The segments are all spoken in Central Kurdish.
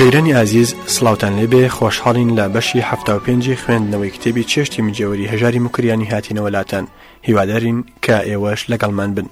گەیرانی ئازیز سلااوان لێبێ خۆشحاڵین لە بەشی ه پێنجی خوێندنەوەی کتێبی چێشتی مجێوەری هەژاری مکریانی هاتینەوەلاتەن هیوادارین کە ئێوەش لەگەڵمان بن.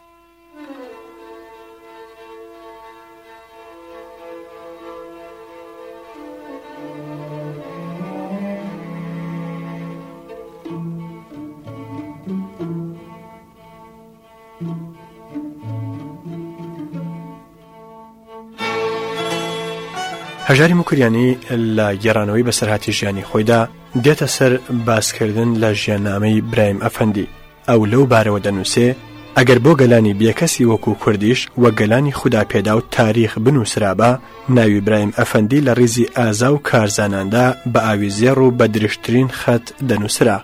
هەژاری مکریانی لە گێرانەوەی بەسەرهاتی ژیانی خۆیدا دێتە سەر باسکردن لە ژیانامەی برایم ئەفەندی ئەو لەو بارەوە دەنووسێ ئەگەر بۆ گەلانی بیەکەسی وەکو کوردیش وە گەلانی خوددا پێدا و تاریخ بنووسرابە ناوی برایم ئەفەندی لە ڕیزی ئازا و کارزاناندا بە ئاویزێڕ و بە درشترین خەت دەنووسرا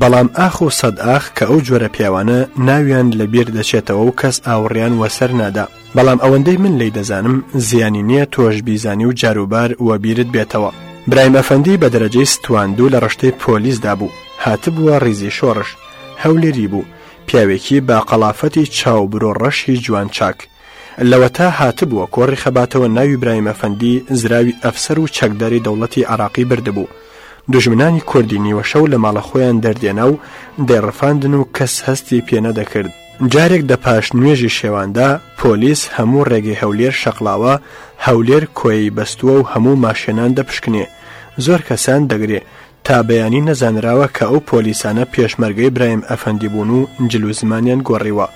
بەڵام ئاخ و سەد ئاخ کە ئەو جۆرە پیاوانە ناویان لەبیر دەچێتەوە و کەس ئاوڕیان وەسەر نادا بەڵام ئەوەندەی من لی دەزانم زیانی نییە تۆش بیزانی و جاروبار وە بیرت بێتەوە برایمەفەندی بە دەرەجەی ستواندوو لە ڕشتەی پۆلیسدا بوو هاتبووە ریزی شۆڕش هەولێری بوو پیاوێکی با قەلافەتی چاوبرۆ ڕەشی جوان چاک لەوە تا هاتبووە کۆڕی خەباتەوە ناوی برایمەفەندی زراوی ئەفسەر و چەکداری دەوڵەتی عراقی بردبوو دژمنانی کوردی نیوەشەو لە ماڵە خۆیان دەردێنا و دەیڕفاندن و کەس هەستی پێنەدەکرد جارێک دەپاش نوێژی شێواندا پۆلیس هەموو ڕێگەی هەولێر شەقلاوە هەولێر کۆی بەستووە و هەموو ماشێنان دەپشکنێ زۆر کەسان دەگرێ تا بەیانی نەزانراوە کە ئەو پۆلیسانە پێشمەرگەی برایم ئەفەندی بوون و جللو زمانیان گۆڕیوە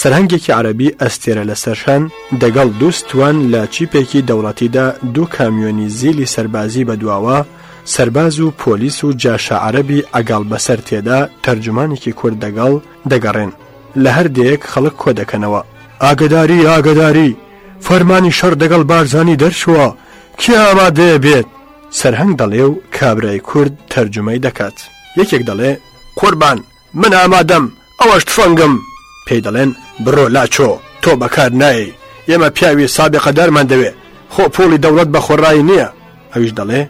سەرهنگێکی عربی ئەستێرە لە سەرشان دەگەڵ دووستوان لە چیپێکی دەوڵەتیدا دوو کامیۆنی زیلی سربازی بەدواوە سرباز و پۆلیس و جاشە عربی ئەگەڵ بەسەر تێدا تەرجمانێکی کورد دەگەڵ دەگەڕێن لە هەردێک خەڵک کۆ دەکەنەوە ئاگداری ئاگداری فەرمانی شەر دەگەڵ بارزانانی دەرشوە کێ ئامادەیە بێت سەرهنگ دەڵێ و کابرای کورد تەرجمەی دەکات یەکێک دەڵێ قوربان من ئامادەم ئەوەش فەنگم پێی دەڵێن بڕۆ لاچۆ تۆ بەکار نایی ئێمە پیاوی سابقە دەرمان دەوێ خۆ پۆلی دەوڵەت بە خۆڕایی نییە ئەویش دەڵێ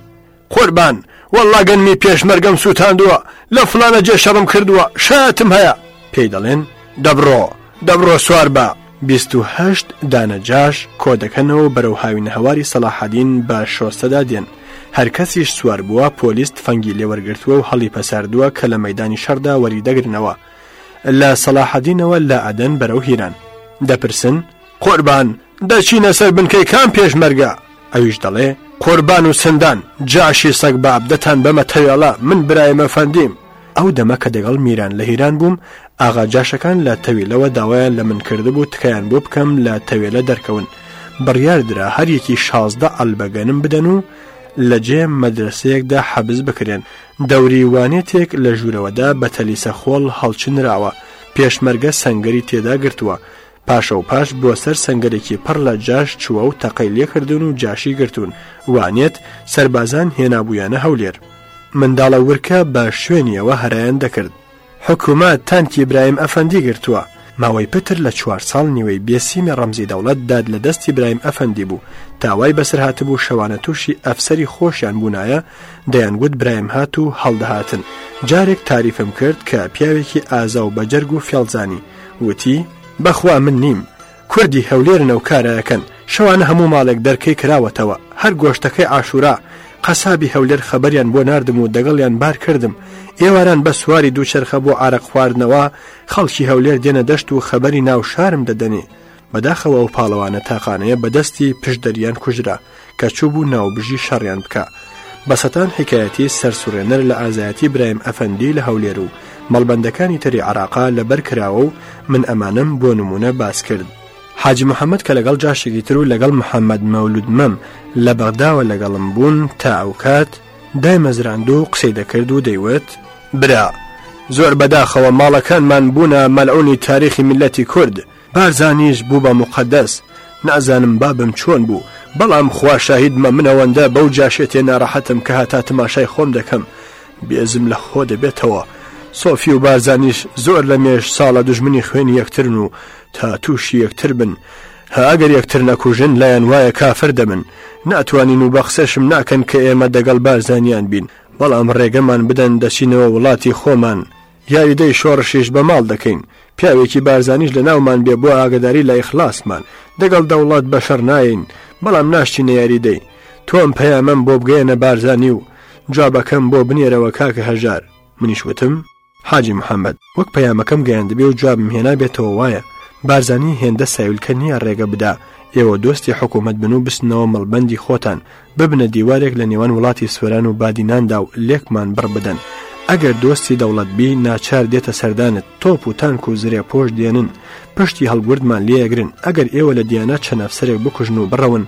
قوربان وەڵاگەنمی پێشمەرگەم سووتاندووە لە فلانە جێ شەڕم کردووە شاتم هەیە پێی دەڵێن دەبڕۆ دەبڕۆ سوار بە هشت دانەجاش کۆ دەکەنەوە بەرەو هاوین هەواری سەلاحادین بە شۆستەدا دێن هەرکەسیش سوار بووە پۆلیست فەنگی لێوەرگرتووە و هەڵی پەسەردووە کە لە مەدانی شەردا وەری دەگرنەوە لە سەلاحەدینەوە لە ئەدەن بەرەو هیران دەپرسن قۆربان دەچینە سەر بنکەی کام پێشمەرگە ئەویش دەڵێ قۆربان و سندان جاشی سەگ بابدەتان بەمە تەیاڵە من برایمە فەندیم ئەو دەمە کە دەگەڵ میران لە هیران بووم ئاغا جاشەکان لە تەویلەوە داوایان لە من کردبوو تکایان بۆ بکەم لە تەوێلە دەرکەون بڕیار درا هەر یەکی شازدە ئەلبەگەنم بدەن و لە جێ مەدرسەیەکدا حەبز بکرێن دەوری وانێتێک لە ژوورەوەدا بە تەلیسە خۆڵ هەڵچنراوە پێشمەرگە سنگری تێدا گرتووە پاشە و پاش بۆ سەر سنگەرێکی پڕ لە جاش چووە و تەقەی لێکردن و جاشی گرتوون وانێت سربازان هێنابوویانە هەولێر منداڵە ورکە بە شوێنیەوە هەرایەن دەکرد حکوومەت تانکی برایم ئەفەندی گرتووە ماوەی پتر لە چوار ساڵ نوێی بێسیمی ڕەمزی دەوڵەت داد لە دەستی برایم ئەفەندی بوو تاوای بەسەر هاتبوو شەوانە تووشی ئەفسری خۆشیان بوونایە دەیانگوت برایم هات و هەڵدەهاتن جارێک تاریفم کرد کە پیاوێکی ئازا و بەجەرگ و فێڵزانی وتی بەخوا من نیم کوردی هەولێرنە و کارەکەن شەوانە هەموو ماڵێک دەرکەی کراوەتەوە هەر گۆشتەکەی ئاشورا قەسابی هەولەر خەبەریان بۆ نردم و دەگەڵیان بار کردم ئێواران بە سواری دووچەرخە بۆ ئارەق خواردنەوە خەڵکی هەولێر دێنە دەشت و خەبەری ناو شارم دەدەنێ بەداخەوە و پاڵەوانە تاقانەیە بەدەستی پشدەریان کوژرا کە چوو بوو ناوبژی شەڕیان بکە بەسەتان حکایەتی سەرسوورێنەر لە ئازایەتی برایم ئەفەندی لە هەولێر و مەڵبندەکانی تری عراقا لەبەر کراوە و من ئەمانم بۆ نمونە باس کرد حاجی محەممەد کە لەگەڵ جاشێکی تر و لەگەڵ محەممەد مەولود مەم لە بەغداوە لەگەڵم بوون تا ئەو کات دای مەزراند و قسەی دەکرد و دەیوت برا زۆر بەداخەوە ماڵەکانمان بوونە مەلعونی تاریخی ملەتی کورد بارزانیش بوو بە مقدەس نازانم بابم چۆن بوو بەڵام خوا شاهید مە منەوەندە بەو جاشێتێ ناڕەحەتم کە هاتا تەماشای خۆم دەکەم بێزم لە خۆ دەبێتەوە. سۆفی و بارزانیش زۆر لە مێش ساڵە دژمنی خوێنی یەکترن و تا تووشی یەکتر بن هاگەر یەکتر نەکوژن لایەن وایە کافر دەبن ناتوانین و بەخسەشم ناکەن کە ئێمە دەگەڵ بارزانیان بین بەڵام ڕێگەمان بدەن دەچینەوە وڵاتی خۆمان یاویدەی شۆڕشیش بە ماڵ دەکەین پیاوێکی بارزانیش لە ناومان بێ بۆ ئاگداری لای خلاصمان دەگەڵ دەوڵات بەشەر ناین بەڵام ناشتی نەیاریدەی تۆم پەیامەم بۆ بگەیەنە بارزانی و جوابەکەم بۆ بنێرەوە کاکە هەژار منیش وتم؟ حاجی محەممەد وەک پەیامەکەم گەیان دەبێ و جوابم هێنا بێتەوە وایە بارزانانی هێندە ساویلکە نییە ڕێگە بدا ئێوە دۆستی حکوومەت بن و بستنەوە مەڵبەندی خۆتان ببنە دیوارێک لە نێوان وڵاتی سوێران و بادیناندا و لێکمان بڕ بدەن ئەگەر دۆستی دەوڵەت بی ناچار دێتە سەردانت تۆپ و تانک و زرێ پۆش دێنن پشتی هەڵگوردمان لێگرن ئەگەر ئێوە لە دیانە چەنەفسەرێک بکوژن و بڕەون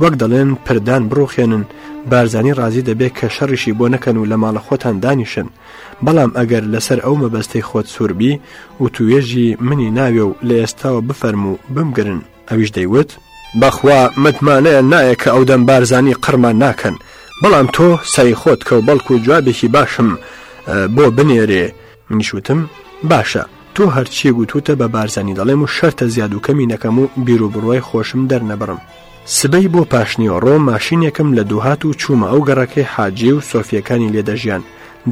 وەک دەڵێن پردان بڕوخێنن بارزانی ڕازی دەبێت کە شەڕیشی بۆ نەکەن و لە ماڵە خۆتان دانیشن بەڵام ئەگەر لەسەر ئەو مەبەستەی خۆت سووربی و توێژی منی ناوێ و لە ئێستاوە بفەرم و بمگرن ئەویش دەیوت بەخوا متمانەیە نایە کە ئەو دەم بارزانی قڕمان ناکەن بەڵام تۆ سای خۆت کە و بەڵکو و جوابێکی باشم بۆ بنێرێ منیشوتم باشە تۆ هەرچی گوتوتە بە بارزانی دەڵێم و شەرتە زیاد و کەمی نەکەم و بیرروبڕوای خۆشم دەرنەبڕم سبەی بۆ پاشنیۆڕۆ ماشینێکم لە دووهات و چوومە ئەو گەڕەکەی حاجێ و سۆفیەکانی لێدەژیان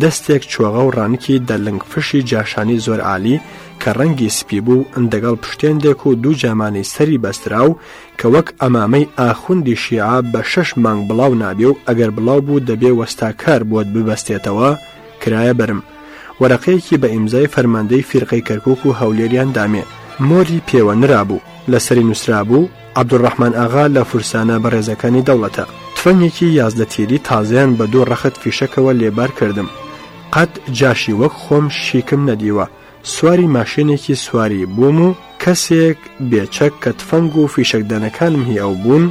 دەستێک چۆغە و ڕانکی دەلنگ فشی جاشانی زۆر عالی کە ڕەنگی سپی بوو ئەندەگەڵ پشتێندێک و دوو جامانی سەری بەسترا و کە وەک ئەمامەی ئاخوندی شیعا بە شش مانگ بڵاو نابێ و ئەگەر بڵاو بوو دەبێ وەستاکار بۆت ببەستێتەوە کرایە بەرم وەرەقەیەکی بە ئیمزای فەرماندەی فیرقی کەرکک و هەولێریان دامێ مۆری پێوە نرابوو لەسەری نووسرابوو عبدوڕحمان ئاغا لە فورسانە بەڕێزەکانی دەوڵەتە تفەنێکی یازدە تێری تازیان بە دوو ڕەخت فیشەکەوە لێبار کردم قەت جاشی وەک خۆم شیکم نەدیوە سواری ماشێنێکی سواری بووم و کەسێک بێچەک کە تفەنگ و فیشەکدانەکانم هیاو بوون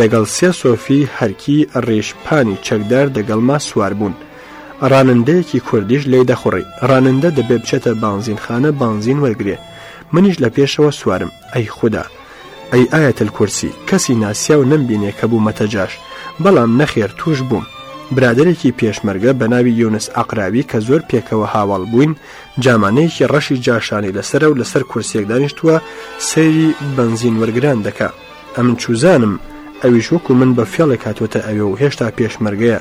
دەگەڵ سێ سۆفی هەرکی ڕێژپانی چەکدار دەگەڵما سوار بوون. ڕانندەیەکی کوردیش لی دەخوڕی ڕانندە دەبێ بچێتە بانزینخانە بانزین وەرگێ منیش لە پێشەوە سوارم ئەی خوددا ئەی ئاەتل کورسی کەسی ناسیا و نمبینێ کە بوو مەتەجاش بەڵام نەخێر توش بووم برادێکی پێشمەرگە بە ناوی یونس ئاقراوی کە زۆر پێکەوە هاواڵ بووین جامانەیەکی ڕەشی جاشانی لەسرە و لەسەر کورسێک دانیشتووە سەیری بنزین وەرگران دەکا ئەمن چوزانم ئەویش وەکو من بە فێڵێک هاتوۆتە ئەوێ و هێشتا پێشمەرگەیە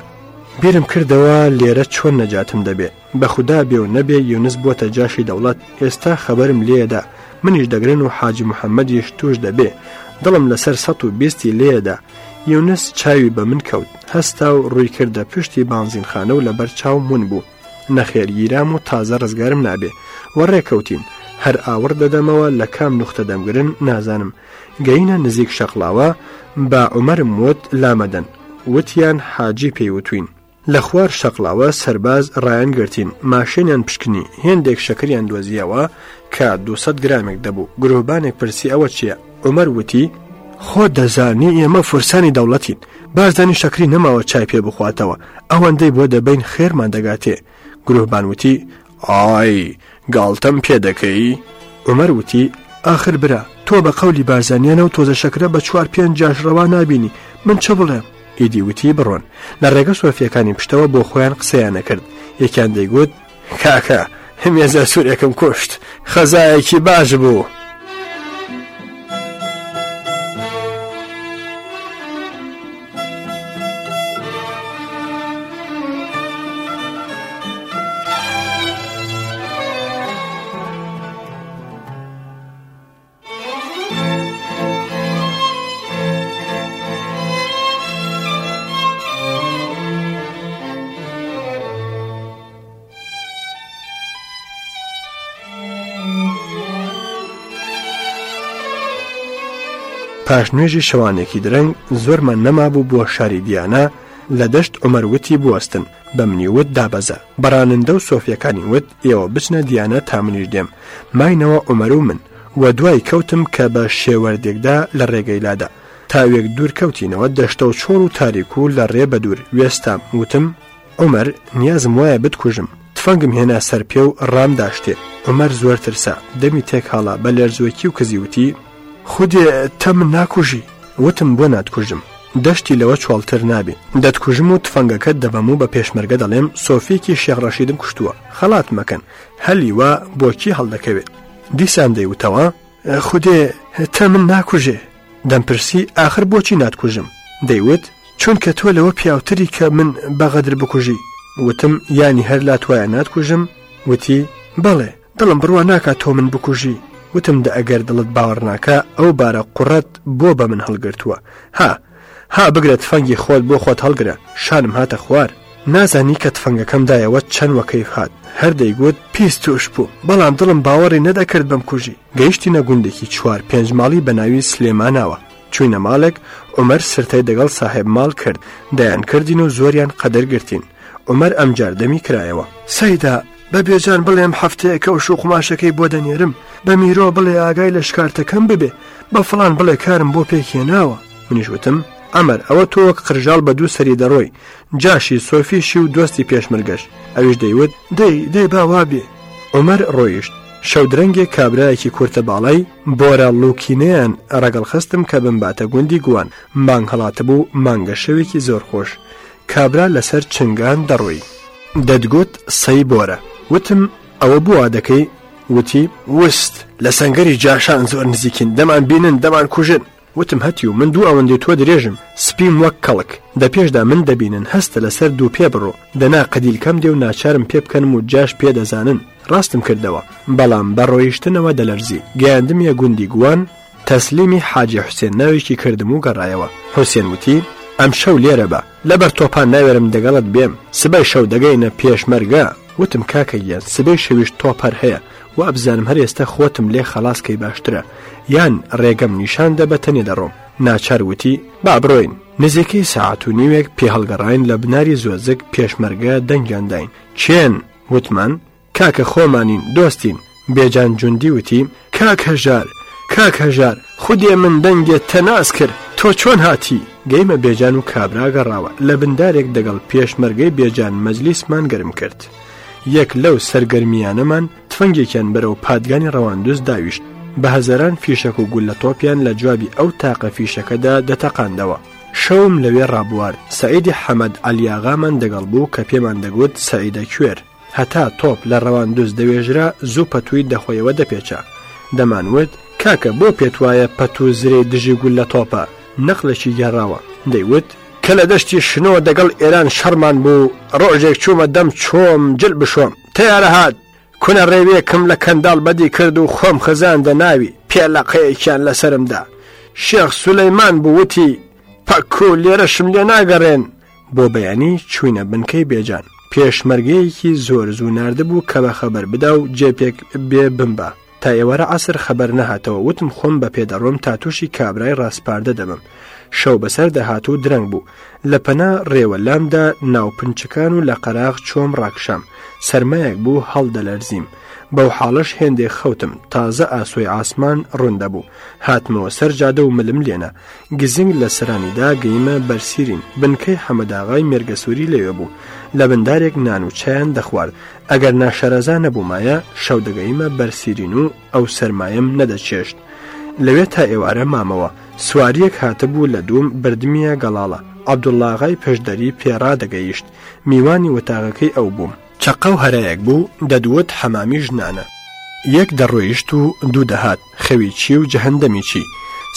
بیرم کردەوە لێرە چۆن نەجاتم دەبێ بە خوددا بێ و نەبێ یونس بووە جاشی دەوڵەت ئێستا خەبەرم لێدا منیش دەگرن و حاجی محەممەدیش توش دەبێ دڵم لەسەر 120 لێدا یونس چاوی بە من کەوت هەستا و ڕووی کردە پشتی بانزینخانە و لەبەر چاو مون بوو نەخێر گیرام و تازە ڕزگارم نابێ وەڕێکەوتین هەر ئاور دەدەمەوە لە کام نوختە دەمگرن نازانم گەینە نزیک شەقلاوە با عمەرم وت لامەدەن وتیان حاجی پێیوتوین لە خوار شەقلاوە سەرباز ڕایەن گرتین ماشێنیان پشکنی هێندێک شەکریان دۆزیەوە کە 200 گرامێک دەبوو گرۆبانێک پرسی ئەوە چییە؟ عمەر وتی خۆ دەزانی ئێمە فرسانی دەوڵەتین بازدانی شەکری نەماوە چای پێ بخواتەوە ئەوەندەی بۆ دەبین خێرمان دەگاتێ گرۆبان وتی ئای گاڵتەم پێ دەکەی عمەر وتی آخر برا تۆ بە قەولی بازانیانە و تۆزە شەکرە بە چوار پێنج جاژڕەوا نبینی من چە بڵێم ئیدی وتی بڕۆن لە ڕێگە سۆفیەکانی پشتەوە بۆ خۆیان قسەیان نەکرد یەکیان دەیگوت کاکە هەمیێزە سوورەکەم کوشت خەزایەکی باش بوو. پاش نوێژی شەوانێکی درەنگ زۆرمان نەمابوو بۆ شاری دیانە لە دەشت عمەروتی بوەستن بە منیوت دابەزە بەرانندە و سۆفیەکانی وت ئێوە بچنە دیانە تا منیش دێم ماینەوە عمەر و من وە دوای کەوتم کە بە شێوەردێکدا لە ڕێگەیلادا تاوێک دوور کەوتینەوە دەشتە و چۆر و تاریکو لە ڕێ بە دوور وێستام وتم عمەر نیازم وایە بتکوژم تفەنگم هێنا سەر پێ و ڕام داشتێ عمەر زۆر ترسا دەمی تێک هاڵا بە لەرزوەکی و کەزیوتی خودێ تەم ناکوژی وتم بۆ ناتکوژم دەشتی لەوە چوالتر نابێ دەتکوژم و تفەنگەکە دەبەم و بە پێشمەرگە دەڵێم سۆفیکی شێغڕەشیدم کوشتووە خەڵات مەکەن هەلیوە بۆکی هەڵدەکەوێت دیسان دەیوتەوە خودێ تە من ناکوژێ دەمپرسی آخر بۆچی ناتکوژم دەیوت چونکە تۆ لەوە پیاوتری کە من بەغەدر بکوژی وتم ینی هەر لا توایە ناتکوژم وتی بەڵێ دڵم بڕوا ناکات تۆ من بکوژی وتم دە ئەگەر دڵت باوەڕ ناکە ئەو بارە قوڕەت بۆ بە من هەڵگرتووە ها ها بگرێت فەنگی خۆت بۆ خۆت هەڵگرە شانم هاتە خوار نازانی کە تفەنگەکەمدایەوە چەند وەکەیف هات هەردەی گوت پیس توش بوو بەڵام دڵم باوەڕی نەدەکرد بم کوژی گەیشتی نەگوندێکی چوار پێنج ماڵی بە ناوی سلێماناوە چوینە ماڵێک عمەر سرتای دەگەڵ ساحب ماڵ کرد دەیان کردین و زۆریان قەدەرگرتین عمەر ئەمجار دەمی کرایەوە سەیدا بە بێجان بڵێم هەفتەیەکە و شو قماشەکەی بۆ دەنێرم بە میرۆ بڵێ ئاگای لە شکارتەکەم ببێ بە فلان بڵێ کارم بۆ پێکێناوە منیشوتم ئەمەر ئەوە تۆوەک قژال بە دوو سەری دەڕۆی جاشی سۆفیشی و دۆستی پێشمرگەشت ئەوش دەیوت دەی دەی باوابێ عمەر ڕۆیشت شەودرەنگێک کابراایەکی کورتە باڵای بۆرە لوکینیان ڕەگەڵ خستم کە بمباتە گوندی گوان مانگ هەڵاتە بوو مانگە شەوێکی زۆر خۆش کابرا لەسەر چنگان دەڕۆی دەدگوت سەی بۆرە وتم ئەوە بووە دەکەی وتی وست لە سنگری جاشان زۆر نزیکین دەمان بینن دەمان کوژن وتم هەتی و من دوو ئەوەندی تۆ درێژم سپیم وەک کەڵک دە پێشدا من دەبینن هەستە لەسەر دوو پێ بڕۆ دەنا قەدیلکەم دێ و ناچارم پێ بکەنم و جاش پێدەزانن ڕاستم کردەوە بەڵام بەڕۆیشتنەوە دەلەرزی گەیاندمیە گوندی گووان تەسلیمی حاجی حوسێن ناوێکی کردم و گەڕایەوە حوسێن وتی ئەم شەو لێرە بە لەبەر تۆپان ناوێرم دەگەڵت بێم سبەی شەو دەگەینە پێشمەرگە وتم کاکەیە سبەی شەویش تۆپەر هەیە و ئەبزانم هەر ئێستا خۆتم لێ خلاصکەی باشترە یان ڕێگەم نیشان دە بە تەنێ دەڕۆم ناچاروتی با بڕۆین نزیکەی ساعت و نیوێک پێ هەڵگەڕین لە بناری زۆزک پێشمەرگە دەنگیانداین چێن وتمان کاکە خۆمانین دۆستین بێجان جوندی وتی کاک هەژار کاک هەژار خودێ من دەنگێت تەناس کرد تۆ چۆن هاتی گەیمە بێجان و کابراگەڕاوە لە بندارێک دەگەڵ پێشمەرگەی بێجان مەجلیسمان گەرم کرد یەک لەو سەرگەرمیانەمان تفەنگێکیان بەرەو پادگانی ڕەواندوز داویشت بە هەزاران فیشەک و گول لە تۆپیان لە جوابی ئەو تاقە فیشەکەدا دەتەقاندەوە شەوم لەوێ ڕابوار سعیدی حەمەد ئەلیاغامان دەگەڵ بوو کە پێمان دەگوت سعیدە کوێر هەتا تۆپ لە ڕەواندوز دەوێژرا زوو پەتووی دەخۆیەوە دەپێچە دەمانوت کاکە بۆ پێت وایە پەتو زرێ دژی گول لە تۆپە نەخلەشی گەڕاوە دەیوت کە لە دەشتی شنەوە دەگەڵ ئێران شەرمان بوو ڕۆژێک چوومە دەم چۆم جل بشۆم تیارە هاات کونە ڕێوێکم لە کەنداڵ بەدی کرد و خۆم خزاندە ناوی پێلاقەیەکیان لەسرمدا شێخ سولەیمان بووتی پەکو لێرەشم لێ ناگەڕێن بۆ بەیانی چوینە بنکەی بێجان پێشمەرگەیەکی زۆر زوو نرده بوو کە بە خەبەر بدا و جێپێک بێ بمبە تا ئێوەرە ئاسر خەبەر نەهاتەوە وتم خۆم بە پێدەڕۆم تا تووشی کابرای ڕاستپاردە دەبم شەو بەسەر دەهات و درەنگ بوو لە پەنا ڕێوەلامدا ناوپنجەکان و لە قەراغ چۆم ڕاکشام سرمایەک بوو هەڵدەلەرزیم بەو حاڵش هێندێک خەوتم تازە ئاسوی ئاسمان ڕوندە بوو هاتمەوە سەر جادە و ملم لێنە گزنگ لە سرانیدا گەیمە بەرسیرین بنکەی حەمەداغای مێرگەسووری لەوێ بوو لە بەندارێک نان و چیان دەخوارد ئەگەر ناشارەزا نەبوومایە شەو دەگەیمە بەرسیرین و ئەو سرمایم نەدەچێشت لەوێت تا ئێوارە مامەوە سواریەک هاتەبوو لە دووم بردمیە گەڵاڵە عبدوڵلاغای پشدەری پێرا دەگەیشت میوانی وەتاغەکەی ئەو بووم چقە و هەرەیەک بوو دەدوت حەمامی ژنانە یەک دەڕۆیشت و دوو دەهات خەوی چی و جەهندەمی چی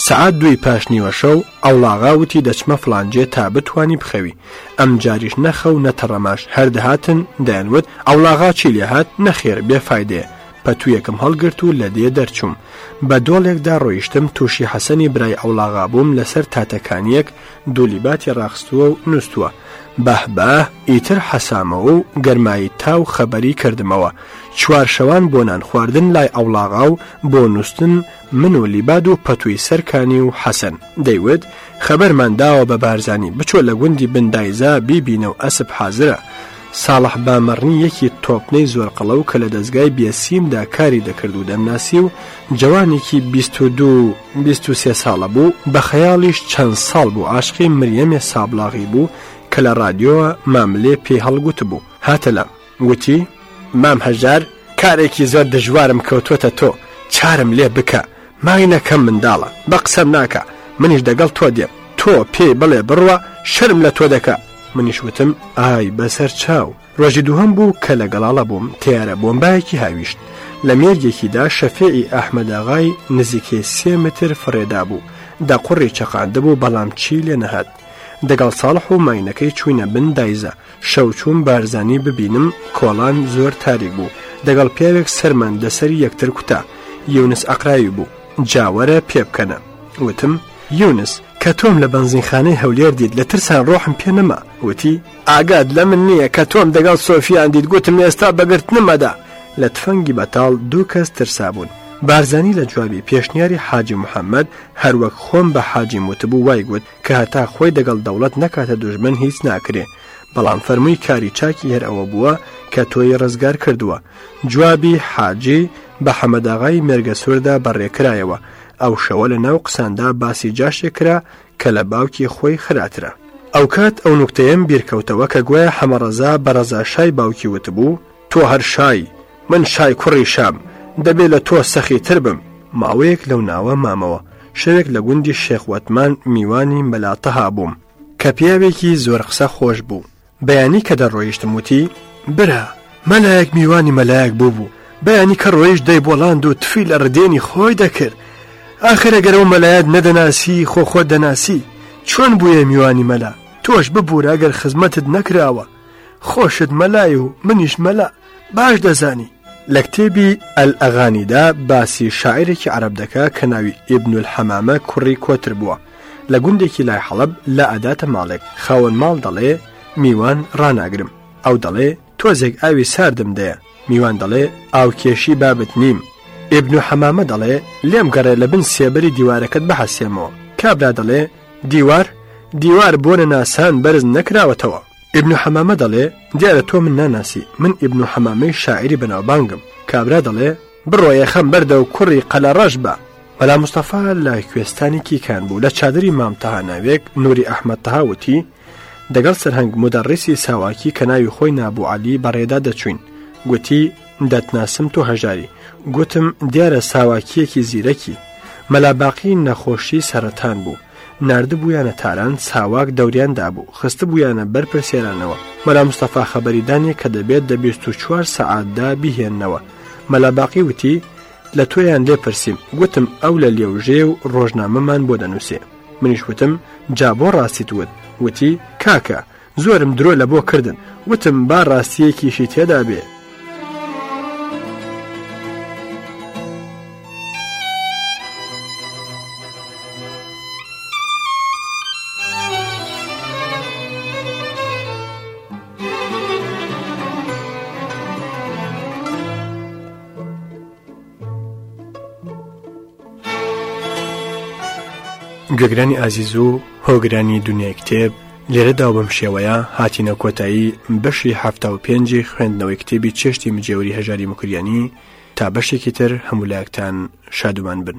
سعات دوی پاشنیوە شەو ئەوڵاغاوتی دەچمە فلانجێ تا بتانی بخەوی ئەم جاریش نەخە و نەتەڕەماش هەردەهاتن دەیانوت ئەوڵاغا چی لێهات نەخێر بێفاایدەیە پەتویەکم هەڵگرت و لە دێ دەرچووم بە دۆڵێکدا ڕۆیشتم تووشی حەسەنی برای ئەولاغا بووم لەسەر تاتەکانیەک دوولیباتی ڕاخستووە و نووسووە بەهبە ئیتر حەسامەوە و گەرمایی تاو خەبەری کردمەوە چوار شەوان بۆ نان خواردن لای ئەولاغا و بۆ نووسن من و لیباد و پەتوی سەرکانی و حەسەن دەیوت خەبەرمانداوە بە بارزانانی بچۆ لە گوندی بندایزا بیبینە و ئەسب حازرە. ساڵح بامەڕنی یەکی تۆپنەی زۆرقەڵە و کە لە دەستگای بێسیمدا کاری دەکرد و دەمناسی و جوانێکی 22 ساڵە بوو بە خەیاڵیش چەند ساڵ بوو عاشقی مریەمێ سابلاغی بوو کە لە رادیۆوە ماملێ پێی هەڵگوت بوو هاتە لە وتی مام هەژار کارێکی زۆر دژوارم کەوتوتە تۆ چارم لێ بکە ماینەکەم منداڵە بە قسەم ناکە منیش دەگەڵ تۆ دێم تۆ پێی بڵێ بڕوە شرم لە تۆ دەکە منیشوتم ئای بەسەر چاو ڕۆژی دووهم بوو کە لە گەڵاڵە بووم تیارە بۆمبایەکی هاویشت لە مێرگێکیدا شەفێعی ئەحمەداغای نزیکێ سێ متر فڕێدا بوو دا قوڕی چەقاندەبوو بەڵام چی لێ نەهات دەگەڵ ساڵح و ماینەکەی چوینە بن دایزە شەوچوون بارزانی ببینم کۆڵان زۆر تاریک بوو دەگەڵ پیاوێک سەرمان دەسەری یەکتر کوتا یونس ئەقراوی بوو جاوەرە پێ بکەنە وتم یونس کە تۆم لە بنزینخانەی هەولێر دیت لە ترسان ڕۆحم پێ نەما وتی ئاگاد لە من نییە کە تۆم دەگەڵ سۆفیان دیت گوتم ئێستا بەگرت نەمەدا لە تفەنگی بەتاڵ دوو کەس ترسابوون بارزانی لە جوابی پێشنیاری حاجی محەممەد هەروەک خۆم بە حاجی متبوو وایگوت کە هەتا خۆی دەگەڵ دەوڵەت نەکاتە دوژمن هیچ ناکرێ بەڵام فەرمووی کاری چاکی هەر ئەوە بووە کە تۆی ڕزگار کردووە جوابی حاجی بە حەمەداغای مێرگەسووردا بەڕێکرایەوە ئەو شەوە لە ناو قساندا باسی جاشێک کرا کە لە باوکی خۆی خراترە ئەو کات ئەو نوکتەیەم بیرکەوتەوە کە گوێ حەمەڕەزا بەڕەزا شای باوکی وتبوو تۆ هەر شای من شای کوڕی شام دەبێ لە تۆ سەخی تر بم ماوەیەک لەو ناوە مامەوە شەوێک لە گوندی شێخوەتمان میوانی مەلاتەها بووم کە پیاوێکی زۆر قسە خۆش بوو بەیانی کە دەڕۆیشتم وتی برا مەلایەک میوانی مەلایەک بوو بوو بەیانی کە ڕۆیش دەی بۆڵاند و تفی لە ڕدێنی خۆی دەکرد ئاخرە گەرە و مەلایەت نەدەناسی خۆخۆ دەناسی چۆن بووە میوانی مەلا تۆش ببوورە ئەگەر خزمەتت نەکراوە خۆشت مەلای و منیش مەلا باش دەزانی لە کتێبی ئەلئغانیدا باسی شاعرێکی عربدەکە کە ناوی ئیبنول حەمامە کوڕی کۆتر بووە لە گوندێکی لای حەڵب لە ئەداتە ماڵێک خاوەن ماڵ دەڵێ میوان ڕناگرم ئەو دەڵێ تۆزێک ئاوی ساردم دەیە میوان دەڵێ ئاو کێشی بابت نیم ئێبن و حەمامە دەڵێ لێم گەڕێ لە بن سێبەری دیوارەکەت بەحەسێمەوە کابرا دەڵێ دیوار دیوار بۆنە ناسان بەرز نەکراوەتەوە ئبن و حەمامە دەڵێ دیارە تۆ من ناناسی من ئبن و حەمامەی شاعری بەناوبانگم کابرا دەڵێ بڕۆیە خەم بەردە و کوڕی قەلەڕەش بە مەلا مستەفا لای کوێستانێکی کان بوو لە چادری مامتەهاناوێک نوری ئەحمەتەها وتی دەگەڵ سەرهنگ مدەڕیسی ساواکی کە ناوی خۆی نابوو علی بەڕێدا دەچوین گوتی دەتناسم تۆ هەژاری گوتم دیارە ساواکیەکی زیرەکی مەلاباقی نەخۆشی سەرەتان بوو نرد بوویانە تاران ساواک دەوریاندا بوو خست بوویانە بەرپرسێرانەوە مەلا مستەفا خەبەریدانێ کە دەبێت دە 24 سەعاتدا بیهێننەوە مەلاباقی وتی لە تۆیان لێپرسیم گوتم ئەو لە لێوژێ و ڕۆژنامەمان بۆ دەنووسێ منیش وتم جا بۆ ڕاستیت وت وتی کاکە زۆرم درۆ لە بۆ کردن وتم با ڕاستیەکیشی تێدا بێت گوێگرانی ئازیز و هۆگرانی دنیای کتێب لێرەدا بەم شێوەیە هاتینە کۆتایی بەشی هەفتا و پێنجی خوێندنەوەی کتێبی چێشتی مجێوری هەژاری مکریانی تا بەشێکی تر هەمولاکتان شادومان بن.